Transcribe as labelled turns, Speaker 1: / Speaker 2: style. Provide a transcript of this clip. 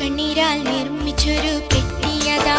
Speaker 1: കണ്ണീരാൽ നിർമ്മിച്ചൊരു പെട്ടിയതാ